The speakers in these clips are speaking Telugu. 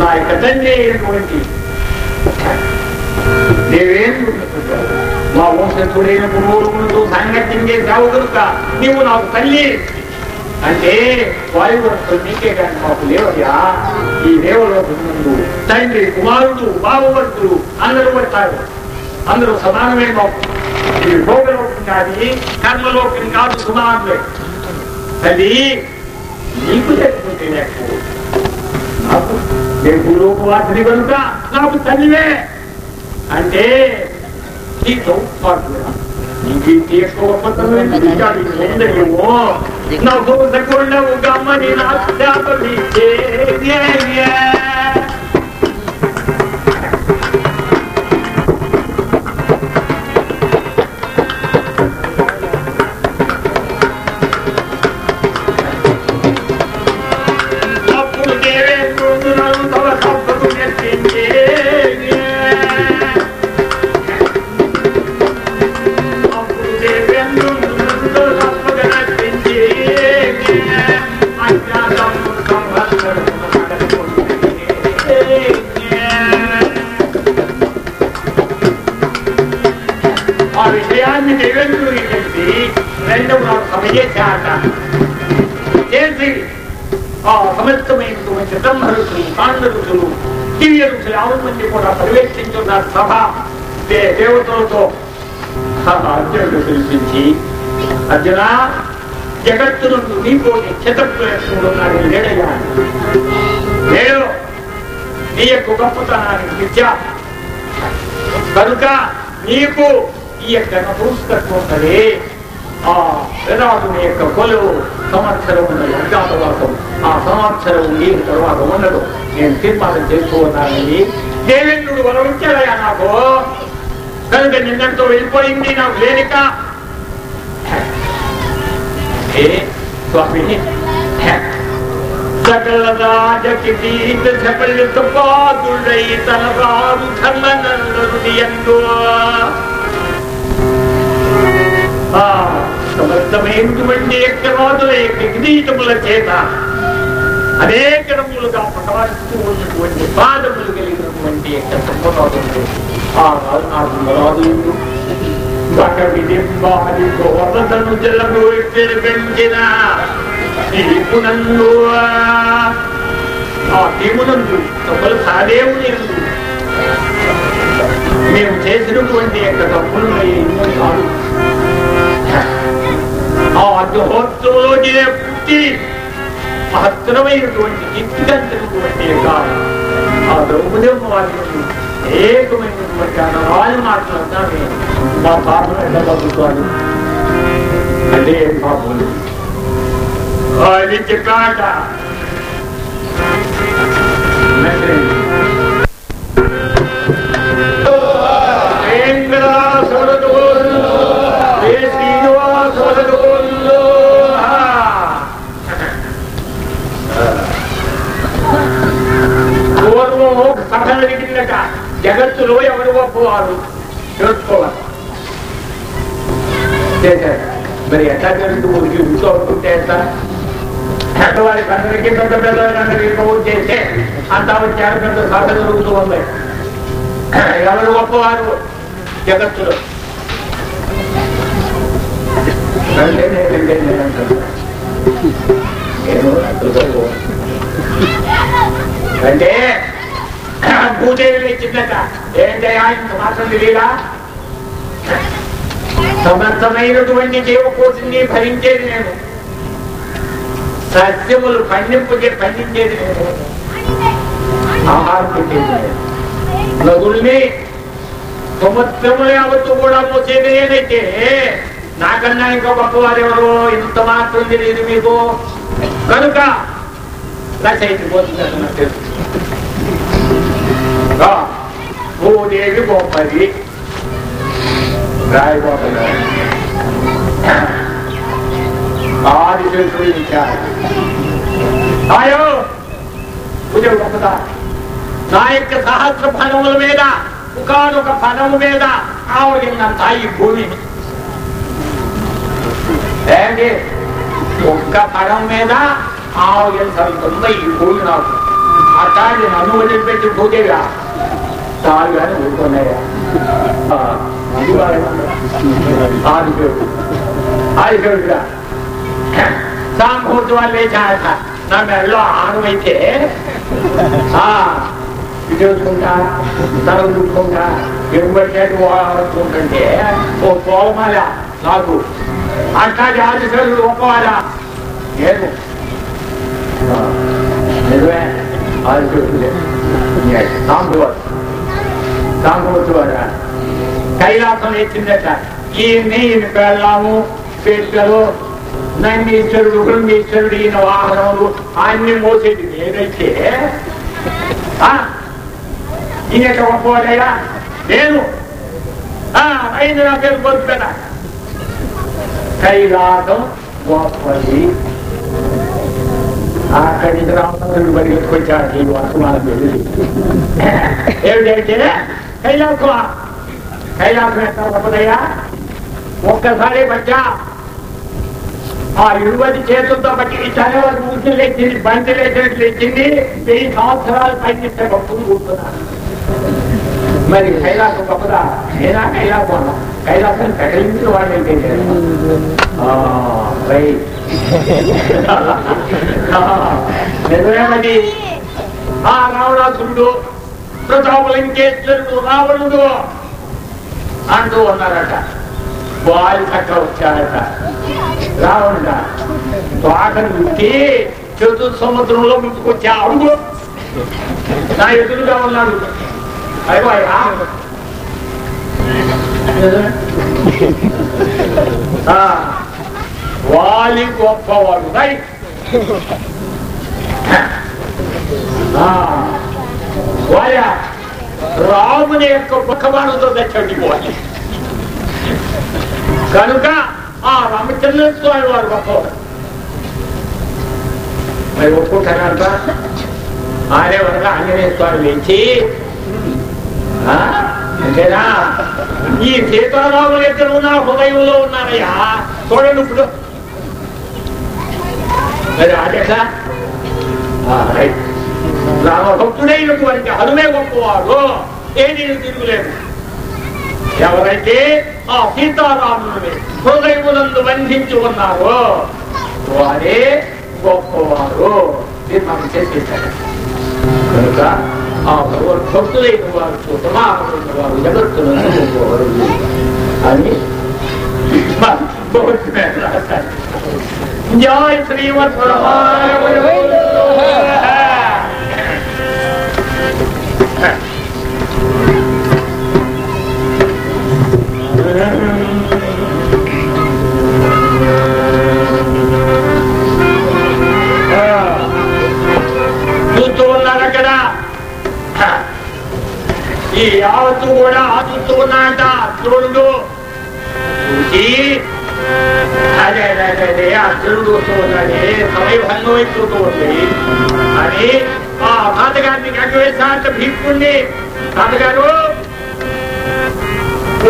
నా యొక్క తండ్రి అయినటువంటి మా వంశస్థుడైన పురోగములతో సాంగత్యం చేశావు కనుక నీవు నాకు తల్లి. అంటే వాయువంతులు నీకే కానీ మాకు లేవయ్యా. ఈ దేవలోకముందు తండ్రి కుమారుడు బావవర్తుడు అందరూ పడతారు అందరూ సమానమే మాకు. ఇది భోగలోకం కాదు కర్మలోకం కాదు సమానమే. తల్లి నీకు లేకపోతే లేకపో నాకు నేను భూలోకవాసిని కనుక నాకు తల్లివే అంటే నీతో పాటు నీకు తీసుకోకపోతే ఉందేమో నాకు ఉండవు గమ్మని నా దివ్య కూడా ప్రవేశించున్నారు సభ దేవతలతో అర్జునుడు పిలిపించి అర్జున జగత్తును నీకోటి క్షతప్రయత్నుడు ఉన్నాడు లేడయ్యా లేడు నీ యొక్క గొప్పతనానికి విద్య. కనుక నీకు ఈ యొక్క నపుంసకత్వం ఉన్నది ఆ వేదాదుని యొక్క కొలువు సంవత్సరం ఉన్నది అజ్ఞాతవాసం ఆ సంవత్సరం నీకు తర్వాత ఉండదు నేను తీర్మానం చేస్తూ ఉన్నానని దేవేంద్రుడు వరవించాడయ్యా నాకు. కనుక నిన్నతో వెళ్ళిపోయింది నాకు లేనిక. ఏ స్వామి? సకల రాజకిరీట సకలిత పాదుడై తన రాము ధర్మనందరుడి ఎందు. ఆ సమర్థమైనటువంటి యొక్క రాజుల యొక్క కిరీటముల చేత. అనేక రములుగా ప్రకాశిస్తూ ఉన్నటువంటి పాదములు కలిగినటువంటి యొక్క ఆ రాజు గోవర్ధను జలము పెంచిన దీపునందు ఆ దీపునందు తప్పులు సాదేవుని మేము చేసినటువంటి యొక్క తప్పులు ఎన్నో కాదు ఆ అర్ధోత్సవంలో పుట్టి మహత్తరమైనటువంటి గిట్టుకంటినటువంటి యొక్క ఆ ద్రౌపదమ్మ వారిని ఏకమైనటువంటి అనవాళ్ళు మాట్లాడినా నేను మా పాపం ఎలా పంపుతాను అంటే ఏం పాపం అది చెప్పాట జగత్తులో ఎవరు గొప్పవారు తెలుసుకోవాలి. మరి ఎట్లా జరుగుతుంది? ఊరికి ఇంట్లో ఉంటుంటే ఎట్లా? పెద్దవారికి అందరికీ పెద్ద పెద్దవారికి ఫోన్ చేస్తే అంతా వచ్చారు పెద్ద సభ జరుగుతూ ఉన్నాయి. ఎవరు గొప్పవారు జగత్తులో. అంటే నేనంటే నేనంటాను. నేను ఇచ్చిందట ఏంటయ్యా ఇంత మాత్రం తెలియదా సమర్థమైనటువంటి జీవకోటిని భరించేది నేను. సత్యములు పండింపు పండించేది నేను. నదుల్ని సంవత్సరములు యావత్తు కూడా మోసేది ఏదైతే నాకన్నా ఇంకా గొప్పవారు ఎవరు? ఇంత మాత్రం తెలియదు మీకు. కనుక రచయిత పోతుందని నాకు భూదేవి గొప్పది రాయబోతున్నా ఆది తెలుసుకుంటారు ఆయో పూజ గొప్పదా నా యొక్క సహస్ర ఫలముల మీద ఒకనొక ఫలము మీద ఆవరిందంత ఈ భూమి. ఏంటి ఒక్క ఫలం మీద ఆవరింతంత ఈ భూమి నాకు? అట్లాంటి నన్ను వదిలిపెట్టి భూదేవి పోతేగా చాలు కానీ ఊరుకున్నాయా ఆదిశేవుడు ఆదిశేవుడుగా సాంకూర్తి వాళ్ళు లేచారట నా మెడలో ఆనమైతే ఆ చూసుకుంటా తల చూసుకుంటా ఎగుబడిచేటి వాడుతుంటే ఓ పోలమాల నాకు అట్లాంటి ఆదిశేవుడు గొప్పవాడా నేను ఆ, నిజమే ఆదిశేవుడే సాంబువాడు సాంబువద్దు వాడా కైలాసం ఎత్తిందట ఈయన్ని ఈయన పెళ్ళాము పెట్టలు నందీశ్వరుడు బృంగీశ్వరుడు ఈయన వాహనములు అన్ని మోసేది నేనైతే. ఈయన ఎట్లా గొప్పవాడయ్యా నేను? అయింది నా పేరు పొద్దు కైలాసం గొప్పది అక్కడి నుంచి రామచంద్రుడు పరిగెత్తుకొచ్చాడు ఈ వర్తమానం ఏమిటంటే కైలాసం కైలాసం ఎంత గొప్పదయ్యా ఒక్కసారి బట్టా ఆ ఇరువది చేతులతో బట్టి ఈ చదవది ముద్దు లేచింది బంతి లేచినట్టు లేచింది వెయ్యి సంవత్సరాలు పైకిస్తే గొప్పలు కూర్చున్నాను మరి కైలాసం గొప్పదా నేనా కైలాసం కైలాసం కదిలించిన వాడైతే రైట్ నిజమేమది ఆ రావణాసురుడు ప్రతాపలింకేశ్వరుడు రావణుడు. అంటూ ఉన్నారట. బాలి చక్క వచ్చారట. రావణుడ తోటను ముట్టి చతుర్ సముద్రంలో ముందుకొచ్చా? అడుగు. నా ఎదురుగా ఉన్నాడు. అయిపోయా వాలి గొప్పవాడు రైట్. వాయా రాముని యొక్క ముఖబాణంతో తెచ్చండి పోవాలి కనుక ఆ రామచంద్ర స్వామి వారు గొప్పవాడు మరి ఒప్పుకుంటారంట ఆయనే వరకు ఆంజనేయ స్వామి లేచి అంతేనా? ఈ సీతారాములు ఇద్దరు నా హృదయంలో ఉన్నారయ్యా. చూడండి ఇప్పుడు. మరి అదే రైట్. అదేట రామభక్తుడైనటువంటి హనుమే గొప్పవాడు ఏది తిరుగులేదు ఎవరైతే ఆ సీతారాముని హృదయమునందు బంధించి ఉన్నారో వారే గొప్పవారు ఇది మనం చేసేసారు కనుక ఆ భగవద్భక్తులైన వారు సుతమాపడిన వారు జగత్తులను గొప్పవారు అని భగవద్గీత రాశారు జయ శ్రీమద్ కూడా చూస్తూ ఉన్నాట చూడు చూసి అదే అదే అదే అర్జునుడు వస్తూ ఉన్నాడే సమయభంగం అయిపోతూ ఉంది అని ఆ తాతగారిని గగ్గవేశాంత భీక్కుండి తాతగారు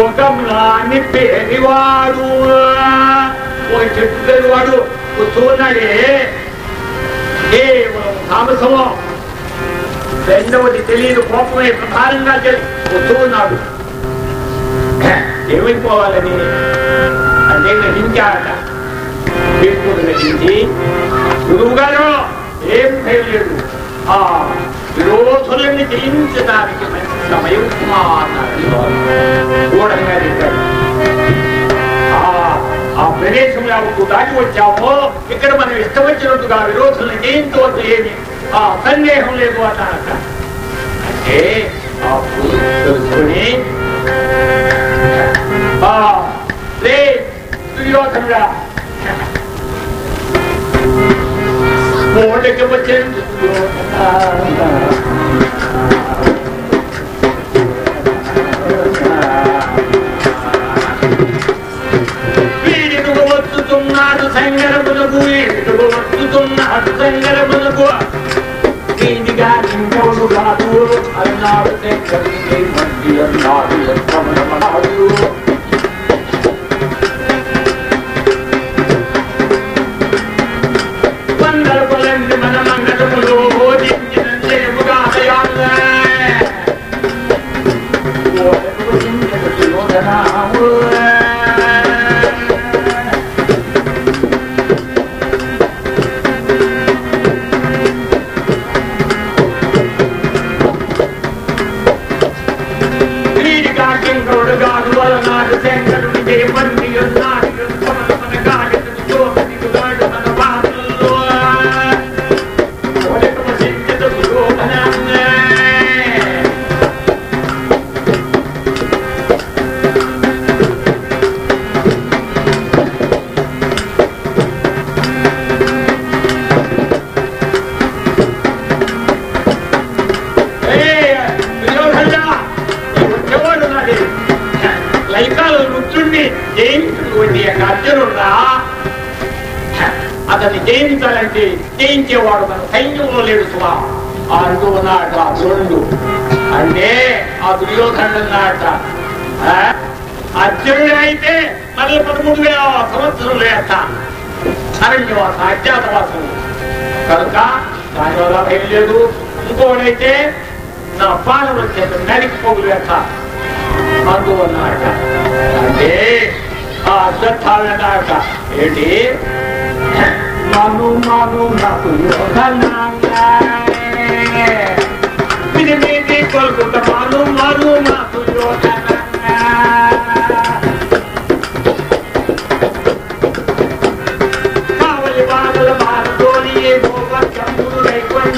ఒక మ్లాన్ని పేరివాడు ఒక చెట్టు పేరువాడు వస్తూ ఉన్నాడే కేవలం తామసమో. రెండవది తెలియదు కోపమే ప్రధానంగా తెలుసు వస్తూ ఉన్నాడు ఏమైపోవాలని? అంటే గ్రహించాడట భీష్ముడు గ్రహించి గురువు గారు ఏం భయం ఆ విరోధులని జయించడానికి మంచి సమయం మా చెప్పాడు ఆ ప్రదేశం ప్రదేశంలో దాటి వచ్చామో ఇక్కడ మనం ఇష్టం వచ్చినట్టుగా విరోధులను జయించవద్దు ఏమి? ఆ సందేహం లేదు అన్నారట అంటే 앞으로도 생각해보자고 위리 두고 멋두 좀 나도 생각해보자고 శంకరుని మంది అన్నాడు ఎంతమనమన్నాడు వందల కొలంది మన మంగళములు భోజించిన ಇವರು ಇದು ಹೊಡೆಯುತ್ತೆ ನಾವು ಪಾಲ ಬರುತ್ತೆ ನೆನಪು ಹೋಗ್ಬೇಕ ಆಗುವ ನಾಟಕ ಅದೇ ಆ ಅರ್ಥಾಳ ನಾಟಕ ಹೇಳಿ ನಾನು ನಾನು నాకు యోగనాంగి కొలుకుంట మాను మాను నాకు యోగనా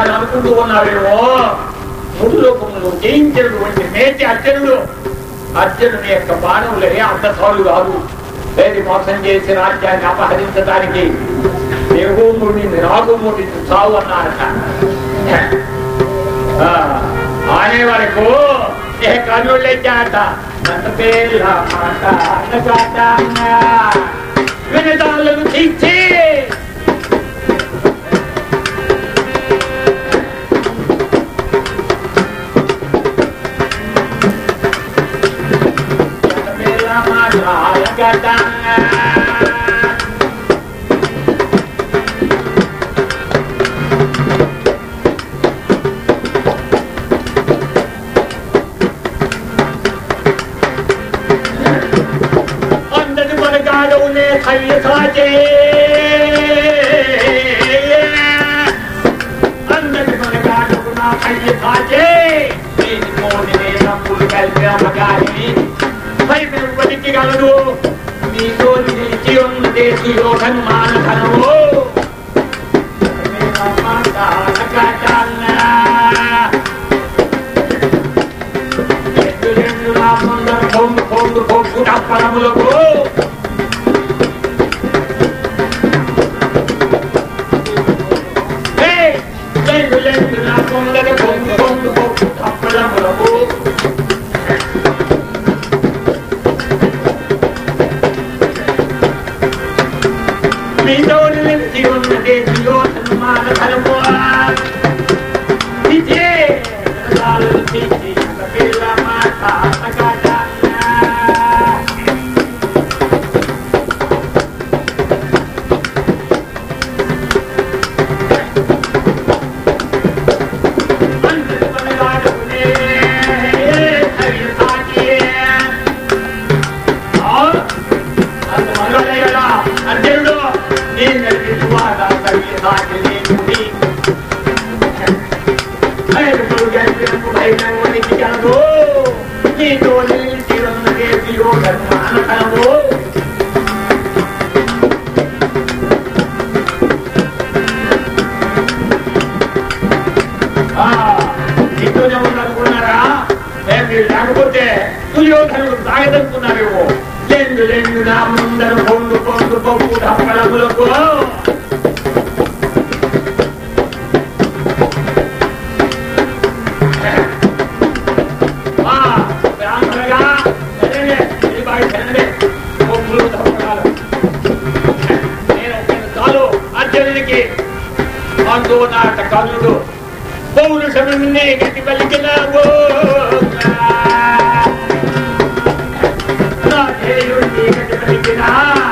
అని అనుకుంటూ ఉన్నాడేమో ముందు లోకములు జయించినటువంటి నేటి అర్జునుడు. అర్జునుని యొక్క బాణములే అంతసాలు కాదు. లేదు మోసం చేసి రాజ్యాన్ని అపహరించడానికి దేవోముడిని రాఘముడిని చావు అన్నారట. ఆనే వరకు ఏ కనుళ్ళే ఇది బాగా తినండి. పప్పులు దప్పలాలు. నేను ఒక్కడు చాలు అర్జునుడికి అంటూ నాట కన్నుడు పౌరుషమున్నే గట్టి పలికినావు இருக்கிறார்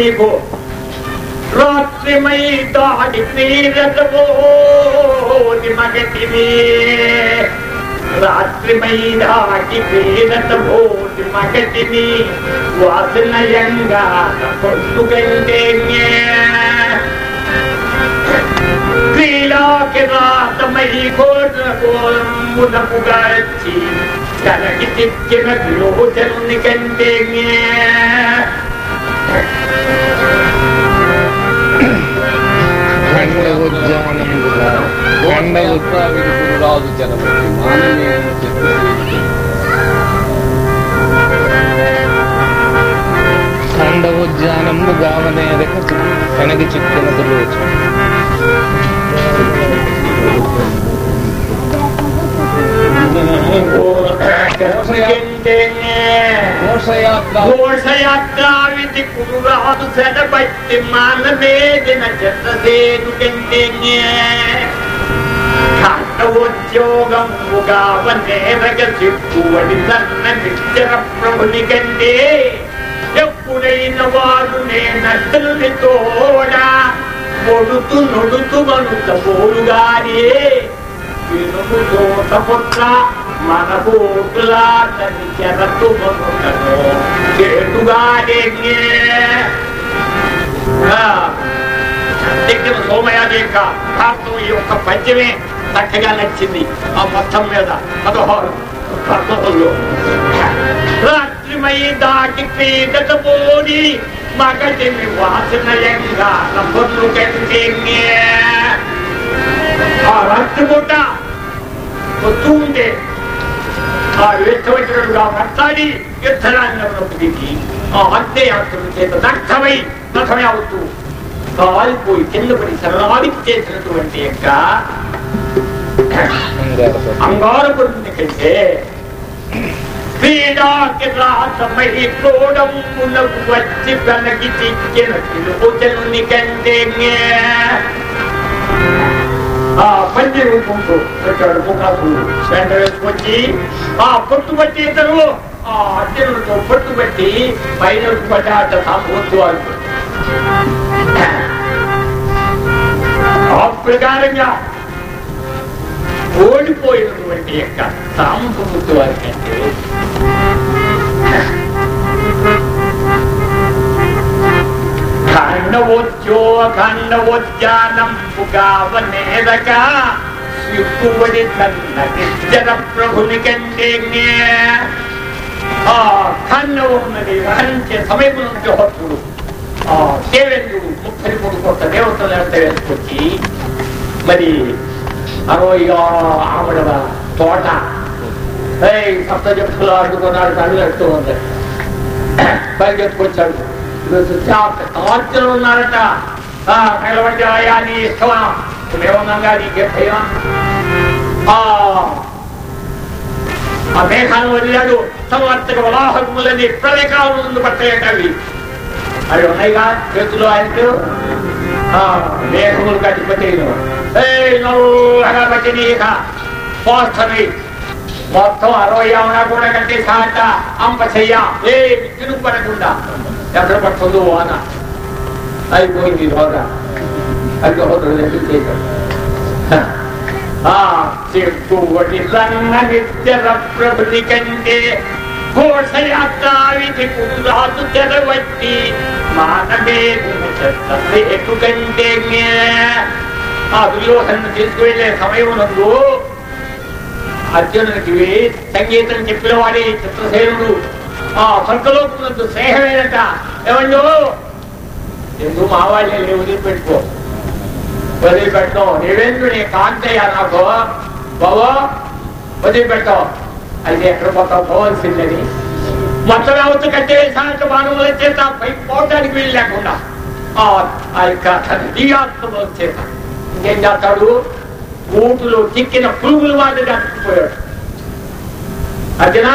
నీకు రాత్రిమై దాడి నీరతమో మగటిని రాత్రిమై దాటి నీరతమో మగటిని వాసనయంగా కొట్టుకంటే క్రీడాకిరాతమై కోట్ల కోలమునకుగా వచ్చి తనకి చిక్కిన లోచనుని కంటే ఖండోజ్జానంబుగా ఖండోజ్జ రాజు జనపతి మాననీయులు చెప్పి ఖండోజ్జానంబు గావనేదక తనకి చిక్కినది లోచన ఘోషయాత్ర ఘోషయాత్రావిధి కురురాదు సెడబట్టి మానమేదిన చెత్తసేను కంటే ఖండోద్యోగముగా వనేరగ సిక్కువడి సన్న నిశ్చర ప్రభుని కంటే ఎప్పుడైన వారు నేనట్టుని తోడా మొడుతు నొడుతు మనుత పోరుగానే మనకు పోటులా తని చెరతు మనుటను దగ్గర యొక్క భారతం ఈ యొక్క పద్యమే చక్కగా నచ్చింది ఆ మొత్తం మీద. పదహారు పర్వతంలో రాత్రిమై దాటి క్రీడత పోని మగటిని వాసనయంగా నవ్వులు కంటే ఆ రాత్రి పూట వస్తూ ఉంటే ఆ వేస్తవచ్చినట్టుగా మాట్లాడి యుద్ధరాంగంలోకి ఆ అంత్యయాత్రల చేత దగ్ధమై నఖమే అవుతూ కాలిపోయి కింద పడి శరణానికి చేసినటువంటి యొక్క అంగారపురుని కంటే వచ్చి వెనకి చిక్కిన కంటే ఆ పంచి రూపంతో పెట్టాడు ముఖాసుడు. వెంట ఆ పొట్టు పట్టి ఇద్దరు ఆ అర్జునుడితో పొట్టు పెట్టి పైన పడ్డాట సాంబొద్దు ఆ ప్రకారంగా ఓడిపోయినటువంటి యొక్క సాంబొద్దు వారి కంటే ఖండవోద్యో ఖండవోద్యానం సిక్కుబడి తన్న నిశ్చర తన్నది. కంటే ఆ ఉన్నది వహించే సమీపం నుంచి హత్తుడు ఆ దేవేంద్రుడు ముప్పై మూడు కొత్త దేవతలు ఎంత వేసుకొచ్చి మరి అరవయో ఆవిడ తోట. సప్త చెప్పులు ఆడుకున్నాడు కళ్ళు ఎడుతూ ఉంది. పరిగెత్తుకొచ్చాడు టార్చర్ ఉన్నారట. నిలబడి ఆయా నీ ఇష్టమా మేమున్నాగా నీకే భయం ఆ! ఆ మేఘాన్ని వదిలాడు. సంవర్తక వలాహకములని ప్రళయకాలం ముందు పట్టలేట అవి అవి ఉన్నాయిగా? చేతులు ఆయనకు? మేఘములు కట్టిపోతేను పోస్తని మొత్తం అరవై అవునా కూడా కట్టి సాట అంప చెయ్య. ఏ తిరుగు పడకుండా. ఎక్కడ పడుతుందో వాన అయిపోయింది హోద అది హోద చేశాడు ఆ చెప్పువటి నిత్యర ప్రభుని కంటే ఘోషయాత్రావిధి పురాతు తెరవట్టి మానవే ఎక్కు కంటే ఆ దుర్యోధను తీసుకువెళ్ళే సమయం నందు అర్జునునికి సంగీతం చెప్పిన వాడి చిత్రసేనుడు ఆ స్వర్గలోకునందు స్నేహమేనట. ఏమండు? ఎందుకు మా వాళ్ళే వదిలిపెట్టుకో. వదిలిపెట్టం నీవేందు నీ కాంతయ్య నాకు బావో వదిలిపెట్టావు అయితే ఎక్కడ పోతావు పోవాల్సిందని మొత్తం అవతు కట్టే సాయంత్రం బాణముల చేత పై పోవడానికి వీలు లేకుండా ఆ ఆ యొక్క దియాత్మల చేత ఇంకేం చేస్తాడు ఊటులో చిక్కిన పురుగుల మాదిరిగా పోయాడు అర్జునా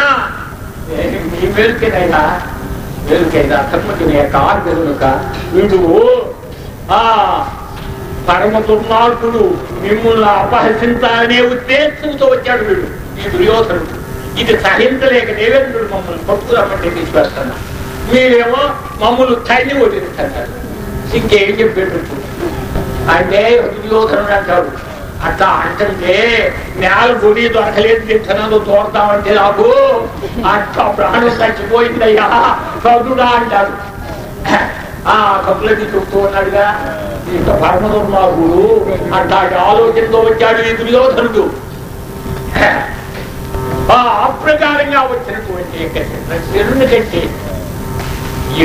నేను నీ మేలుకేనైనా మేలుకైనా తప్పటి నీ యొక్క ఆర్గనుక వీడు ఆ పరమ దుర్మార్గుడు మిమ్మల్ని అపహసించాలనే ఉద్దేశంతో వచ్చాడు వీడు ఈ దుర్యోధనుడు. ఇది సహించలేక దేవేంద్రుడు మమ్మల్ని పట్టుకురమ్మంటే తీసుకొస్తున్నా మీరేమో మమ్మల్ని తల్లి వదిలిస్తారు. ఇంకేం చెప్పేటట్టు అంటే దుర్యోధనుడు అంటాడు అట్లా అంటే నేల గుడి దొరకలేదు తింటున్నాను తోడతామంటే నాకు అట్లా ప్రాణం చచ్చిపోయిందయ్యా కదుడా అంటాడు. ఆ కప్పులకి చెప్తూ ఉన్నాడుగా. ఇక పరమదుర్మార్గుడు అట్లాంటి ఆలోచనతో వచ్చాడు ఈ దుర్యోధనుడు. ఆ అప్రకారంగా వచ్చినటువంటి శరుని కంటే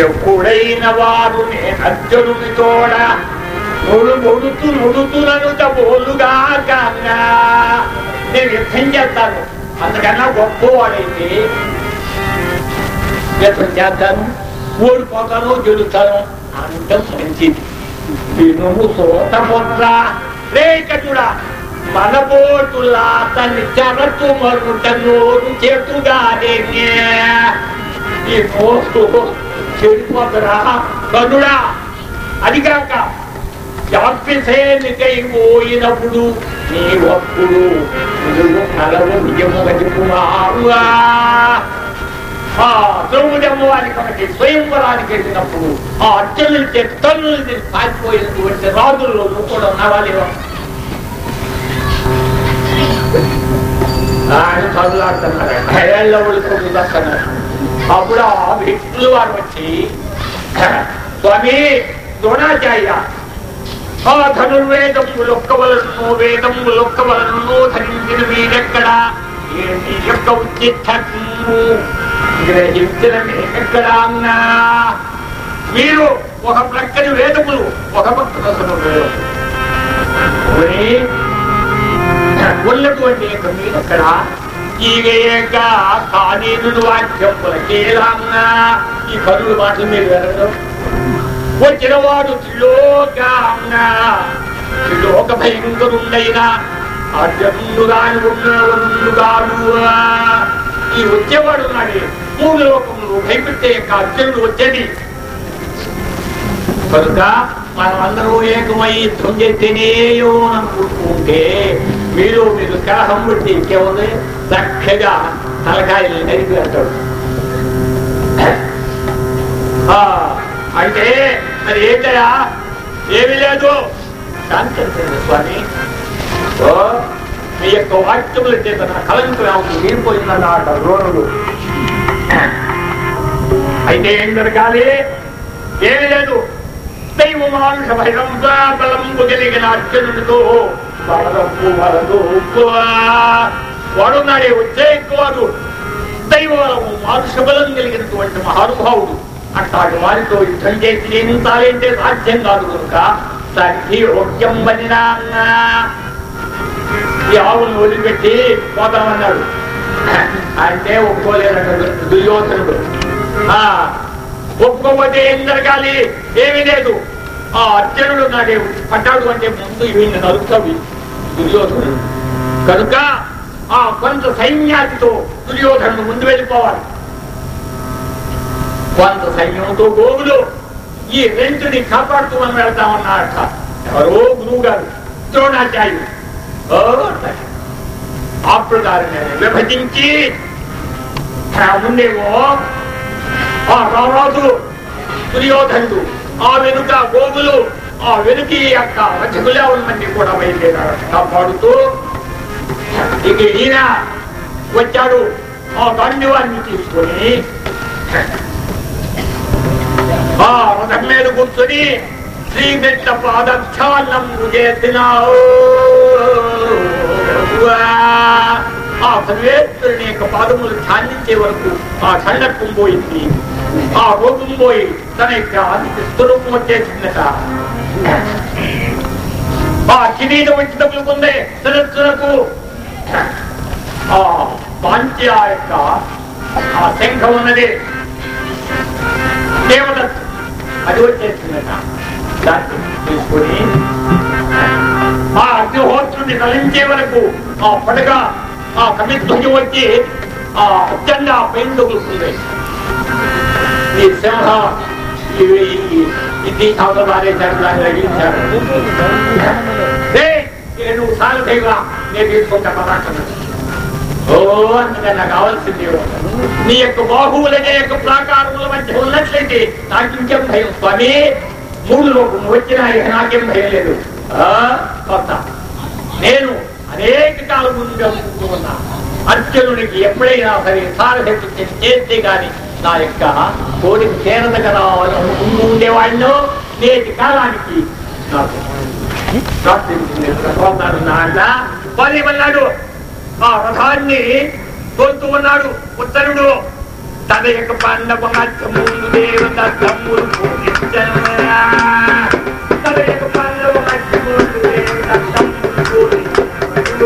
ఎప్పుడైన వారు నేను అర్జునుని తోడ నుడు ముడుతూ నుడుతుననుట బోలుగా కన్నా నేను యుద్ధం చేస్తాను. అందుకన్నా గొప్పవాడైతే యుద్ధం చేస్తాను. ఓడిపోతాను గెలుస్తాను అంతం మంచిది వినుము సోతపుత్ర రేఖటుడా మన బోటులా తన్ని చెరటు మరుగుట నోరు చేతుగానే ఈ నోటు చెడిపోతరా కనుడా అది కాక జాప్యసేనికై పోయినప్పుడు నీ ఒప్పుడు నువ్వు కలవు నిజము గతికుమారుగా ఆ ద్రౌపది అమ్మవారికి ఒకటి స్వయంవరానికి వెళ్ళినప్పుడు ఆ అర్జునుడి తల్లుల్ని పారిపోయినటువంటి రాజుల్లో నువ్వు కూడా ఉన్నావా ఆయన చదువులాడుతున్నారు భయాల్లో వస్తున్నారు అప్పుడు ఆ వ్యక్తులు వారు వచ్చి స్వామి ద్రోణాచార్య ఆ ధనుర్వేదము లొక్కవలను వేదము లొక్కవలను ధరించిన మీరెక్కడా? ఏంటి యొక్క ఉచితము గ్రహించిన మేకక్కడాన్నా మీరు ఒక ప్రక్కని వేదములు ఒక పక్క ధనుర్వేదము ఉన్నటువంటి యొక్క మీరెక్కడ ఈగేక కానీనుడు వాక్యములకేలాన్నా ఈ కరుడు మాటలు మీరు వెళ్ళడం వచ్చిన వాడు త్రిలోకాన్న త్రిలోక భయంకరుండైనా అర్జునుగాని ఉన్నగాడు ఈ వచ్చేవాడు ఉన్నాడు మూడు లోకములు భయపెట్టే యొక్క అర్జునుడు వచ్చేది. కనుక మనమందరూ ఏకమై యుద్ధం చేస్తేనేయో అనుకుంటుంటే మీరు మీరు కలహం పెట్టి ఇంకేముంది? చక్కగా తలకాయలు నరికి వెళ్తాడు అంటే మరి ఏంటయా ఏమీ లేదు. శాంతించండి స్వామి. సో మీ యొక్క వాక్యముల చేత నా కలంకు రావు తీరిపోయిందన్నమాట రోణుడు అయితే ఏం జరగాలి ఏమి లేదు. దైవ మానుష భయంగా బలంబు కలిగిన అర్జునుడితో వరదప్పు వరదు వాడున్నాడే ఉజ్జయించువాడు దైవ బలము మానుష బలం కలిగినటువంటి మహానుభావుడు. అట్లాంటి వారితో యుద్ధం చేసి జయించాలంటే సాధ్యం కాదు కనుక దానికి యోగ్యం బలినా ఈ ఆవును వదిలిపెట్టి పోతామన్నాడు. అంటే ఒప్పుకోలేదట దుర్యోధనుడు. ఆ ఒప్పుకోకపోతే ఏం జరగాలి? ఏమీ లేదు. ఆ అర్జునుడు నాడే పడ్డాడు అంటే ముందు వీడిని నలుగుతావి దుర్యోధనుడు. కనుక ఆ కొంత సైన్యాతితో దుర్యోధనుడు ముందు వెళ్ళిపోవాలి. కొంత సైన్యంతో గోగులు ఈ రెంటిని కాపాడుతూ మనం వెళ్తామన్నారట. ఎవరో గురువు గారు ద్రోణాచార్యుడు ఓ అప్పుడు విభజించి ఉండేవో ఆ రారాజు దుర్యోధనుడు ఆ వెనుక గోగులు ఆ వెనుక యొక్క రచకులు మంది కూడా బయలుదేరారు. కాపాడుతూ ఇక ఈయన వచ్చాడు. ఆ దండివాన్ని తీసుకొని ఆ రథం మీద కూర్చొని శ్రీమెట్ల పాదక్షాళం చేసినావు. ఆ సర్వేశ్వరుని యొక్క పాదములు ఛాందించే వరకు ఆ కళ్ళకం పోయింది. ఆ రోగం పోయి తన యొక్క ఆదిత్య స్వరూపం వచ్చేసిందట ఆ కిరీటం వచ్చినప్పుడు ఉందే సరస్సులకు ఆ పాంచి ఆ యొక్క ఆ శంఖం ఉన్నది. దేవత అది వచ్చేసిందట దాన్ని తీసుకొని ఆ అగ్నిహోత్రుని నలించే వరకు ఆ పడగ ఆ కమిధ్వజం వచ్చి ఆ అత్యంత ఆ పైన తగులుతుంది ఈ సింహ ఇది అవతలారేశారు దాన్ని రగించారు నేను సాగు చేయగా నేను తీసుకుంటా పదార్థం ఓ అందుకని నాకు కావాల్సింది నీ యొక్క బాహువులనే యొక్క ప్రాకారముల మధ్య ఉన్నట్లయితే నాకు ఇంకేం భయం? స్వామి మూడు లోకం వచ్చినా నాకేం భయం లేదు. కొత్త. నేను అనేక కాలం ముందుగా ఉన్నా. అర్జునుడికి ఎప్పుడైనా సరే సారథ్యం చేస్తే గాని నా యొక్క కోడికి చేరద కదా ముందు ఉండేవాడిను నేటి కాలానికి నాకు ప్రార్థించింది నాన్న ఆ రథాన్ని తోలుతూ ఉన్నాడు ఉత్తరుడు. తన యొక్క పండగ మధ్యముందు దేవత తమ్ముడు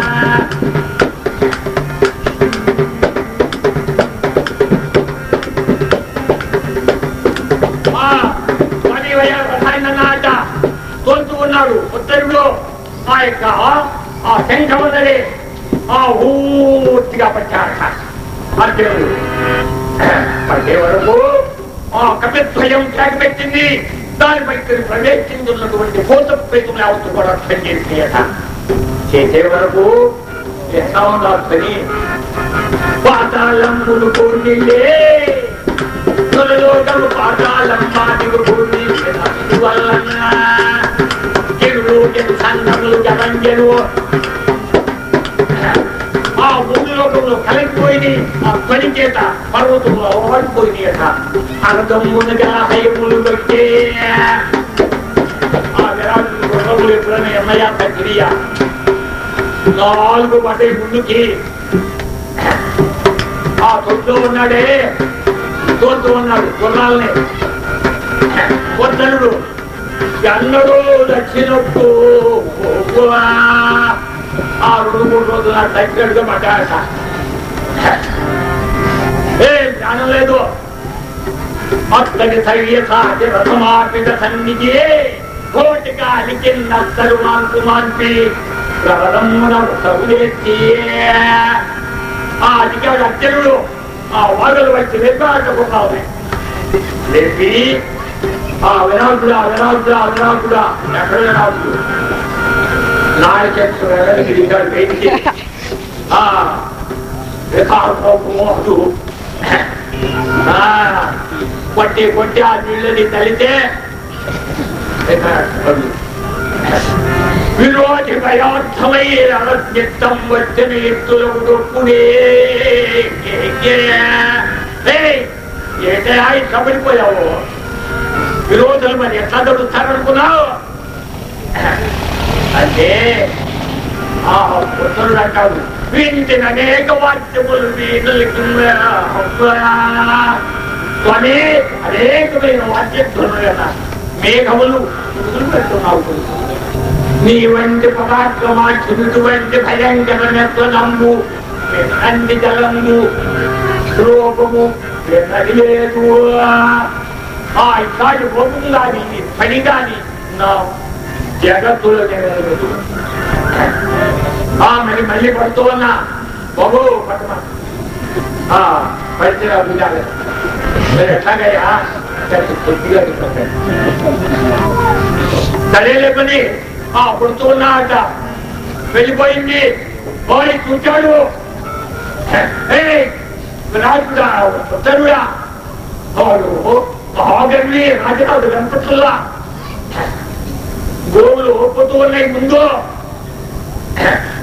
చెల్లెల్లా ఆ పది వయ- రసాయన నాట తోలుతూ ఉన్నాడు ఉత్తరులో ఆ యొక్క ఆ శంఖమదరే ఆ ఊర్తిగా పట్టారట అర్జునుడు పట్టే వరకు ఆ కపిత్వయం త్యాగపెట్టింది దానిపై ప్రవేశించున్నటువంటి భూత ప్రేతులు యావత్తు కూడా అర్థం చేసేయట చేసే వరకు ఎట్లా ఉండాల్సి పాతాళంబులు కోడిలే సురలోకము పాతాళం మాదిగు వలన సంఘములు ఆ భూమిలోకంలో కలిగిపోయింది ఆ పని చేత పర్వతంలో ఓడిపోయింది అట. అర్థమునగా హయములు పెట్టే నాలుగు పడ్డాయి ముందుకి. ఆ తొట్లో ఉన్నాడే తోలుతూ ఉన్నాడు గుర్రాలని కొత్తనుడు. ఎన్నడూ దక్షిణప్పు ఆ రెండు మూడు రోజులు నా దగ్గరగా పడ్డాట ఏ జ్ఞానం లేదు. అత్తడి సవ్య సాధ్య రథమార్పిత సన్నిధి కోటి కాలికి సర్వాన్ మాన్పు మాన్పి సౌలేచి ఆ అధికారుడు అత్యనుడు ఆ వాదలు వచ్చి నిర్వాహకున్నావు లేపి ఆ వినాయకుడా వినాయకుడా వినాయకుడా ఎక్కడ వినాయకుడు నాయకత్వం ఎవరికి దిగాడు బయటికి ఆ వికారమోహుడు కొట్టి కొట్టి ఆ నీళ్ళని తలితే. విరోధి భయార్థమై వచ్చిన ఎత్తులకు దొక్కునే ఏంటయా ఇట్లా విరోధులు మరి ఎట్లా దొరుకుతారనుకున్నావు? అంటే ఆ పుత్రుడు అంటాడు వింటిన అనేక వాక్యములు వీణులు స్వామి అనేకమైన వాక్యములు కదా మేఘములు పెడుతున్నావు నీ వంటి పదార్థమాచుడు వంటి నమ్ము. అన్ని జలము శ్లోకము లేదు ఆ ఇలాంటి రూపం కానీ పని కానీ నా జగత్తులో జరగదు ఆ మరి మళ్ళీ పడుతూ ఉన్నా బహు పట్టమ. ఆ పరిచయ అభిజాలు ఎట్లాగయ్యా? కొద్దిగా చెప్పండి. సరేలే పని ఆ పడుతూ ఉన్నాట వెళ్ళిపోయింది. పోయి కూర్చాడు. ఏయ్, రాజుడా ఉత్తరుడా వాడు మహాగర్వి రాజరాజు వెంపట్లా గోవులు ఒప్పుతూ ఉన్నాయి ముందు.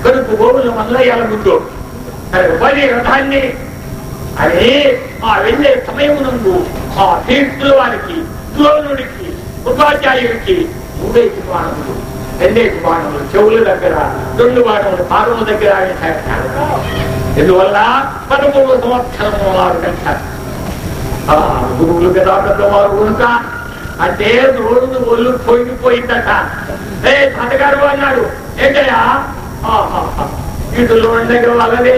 కనుక గోవులు మల్లయ్యాల ముందు. పది రథాన్ని. అని ఆ వెళ్ళే సమయం నందు ఆ తీర్థుల వారికి ద్రోణుడికి ఉపాధ్యాయుడికి మూడేసి బాణములు రెండేసి బాణములు చెవుల దగ్గర రెండు బాణములు పాదముల దగ్గర ఆయన చేస్తారు ఎందువల్ల? పదమూడు సంవత్సరము వారు కంటారు గురువులు కదా పెద్దవారు కనుక. అంటే రోజు ఒళ్ళు పోయిపోయిందట ఏ తాతగారు అన్నాడు ఏంటయ్యా? ఇటులో ఉండగా వలనే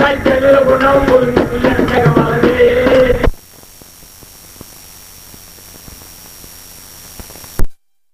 కంచెలు గుణం